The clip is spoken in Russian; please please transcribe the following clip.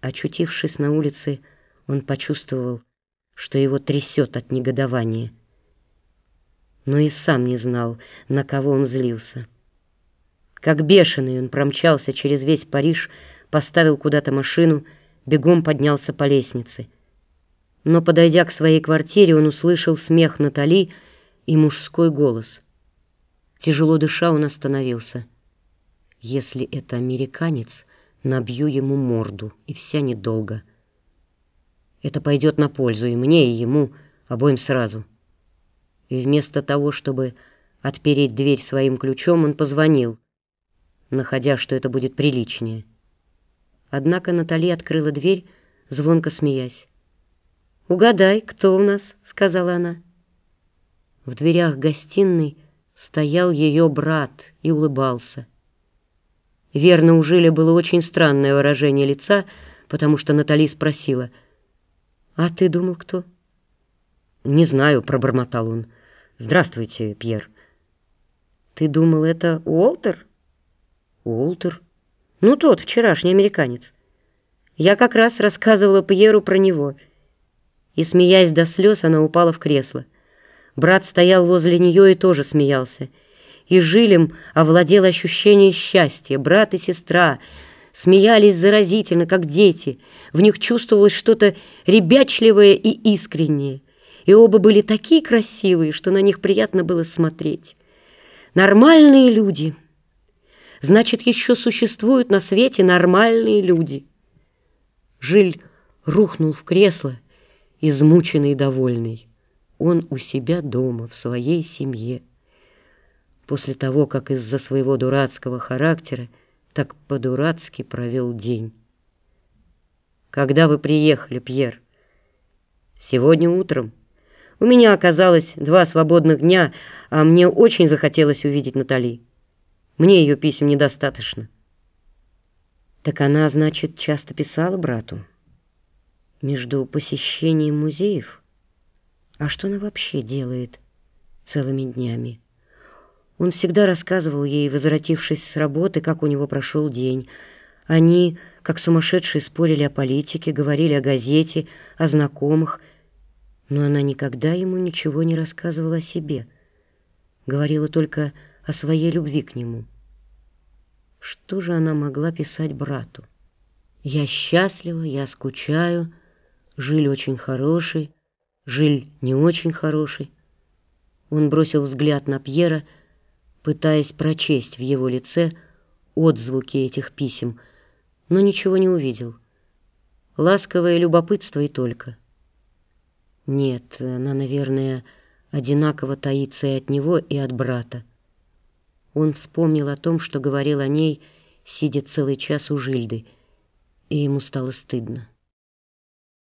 Очутившись на улице, он почувствовал, что его трясет от негодования. Но и сам не знал, на кого он злился. Как бешеный он промчался через весь Париж, поставил куда-то машину, бегом поднялся по лестнице. Но, подойдя к своей квартире, он услышал смех Натали и мужской голос. Тяжело дыша, он остановился. «Если это американец, набью ему морду, и вся недолго. Это пойдет на пользу и мне, и ему, обоим сразу». И вместо того, чтобы отпереть дверь своим ключом, он позвонил, находя, что это будет приличнее. Однако Натали открыла дверь, звонко смеясь. «Угадай, кто у нас?» — сказала она. В дверях гостиной стоял ее брат и улыбался. Верно, у Жиля было очень странное выражение лица, потому что Натали спросила, «А ты думал, кто?» «Не знаю», — пробормотал он. «Здравствуйте, Пьер». «Ты думал, это Уолтер?» «Уолтер?» «Ну, тот, вчерашний американец. Я как раз рассказывала Пьеру про него». И, смеясь до слез, она упала в кресло. Брат стоял возле нее и тоже смеялся. И жилем овладело ощущение счастья. Брат и сестра смеялись заразительно, как дети. В них чувствовалось что-то ребячливое и искреннее. И оба были такие красивые, что на них приятно было смотреть. Нормальные люди — значит, еще существуют на свете нормальные люди. Жиль рухнул в кресло, измученный и довольный. Он у себя дома, в своей семье. После того, как из-за своего дурацкого характера так по-дурацки провел день. «Когда вы приехали, Пьер?» «Сегодня утром. У меня оказалось два свободных дня, а мне очень захотелось увидеть Натали». Мне ее писем недостаточно. Так она, значит, часто писала брату? Между посещением музеев? А что она вообще делает целыми днями? Он всегда рассказывал ей, возвратившись с работы, как у него прошел день. Они, как сумасшедшие, спорили о политике, говорили о газете, о знакомых, но она никогда ему ничего не рассказывала о себе. Говорила только о своей любви к нему. Что же она могла писать брату? «Я счастлива, я скучаю, Жиль очень хороший, Жиль не очень хороший». Он бросил взгляд на Пьера, пытаясь прочесть в его лице отзвуки этих писем, но ничего не увидел. Ласковое любопытство и только. Нет, она, наверное, одинаково таится и от него, и от брата. Он вспомнил о том, что говорил о ней, сидя целый час у Жильды, и ему стало стыдно.